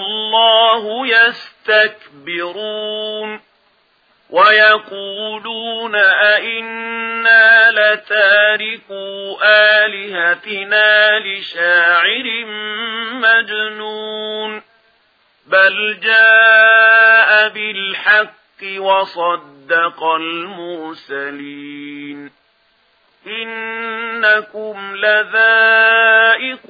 الله يستكبرون ويقولون أئنا لتاركوا آلهتنا لشاعر مجنون بل جاء بالحق وصدق المرسلين إنكم لذائق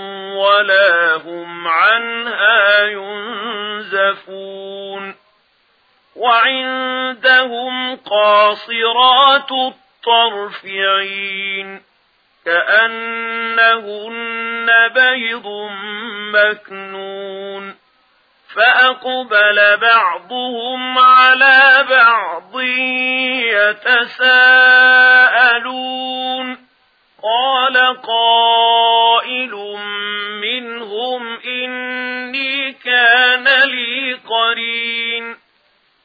ولا هم عنها ينزفون وعندهم قاصرات الطرفعين كأنهن بيض مكنون فأقبل بعضهم على بعض يتساءلون قال قائل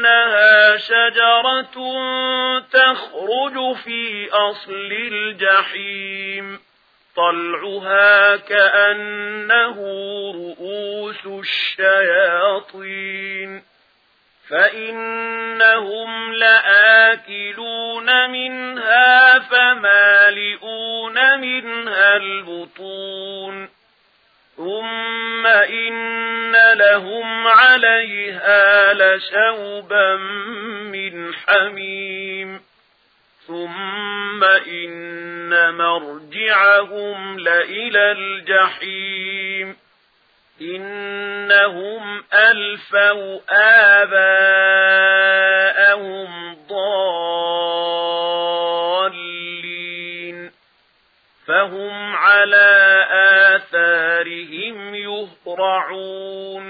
أنها شجرة تخرج في أصل الجحيم. طلعها كأنه رؤوس الشياطين. فإنهم لآكلون منها فمالئون منها البطون. ثم إن لهم عليها لشوبا من حميم ثم إن مرجعهم لإلى الجحيم إنهم ألفوا آباءهم ضالين فهم على آثارهم يهرعون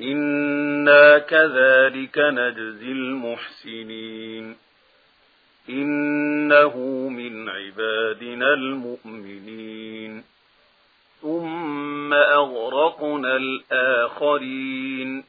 إنا كذلك نجزي المحسنين إنه من عبادنا المؤمنين ثم أغرقنا الآخرين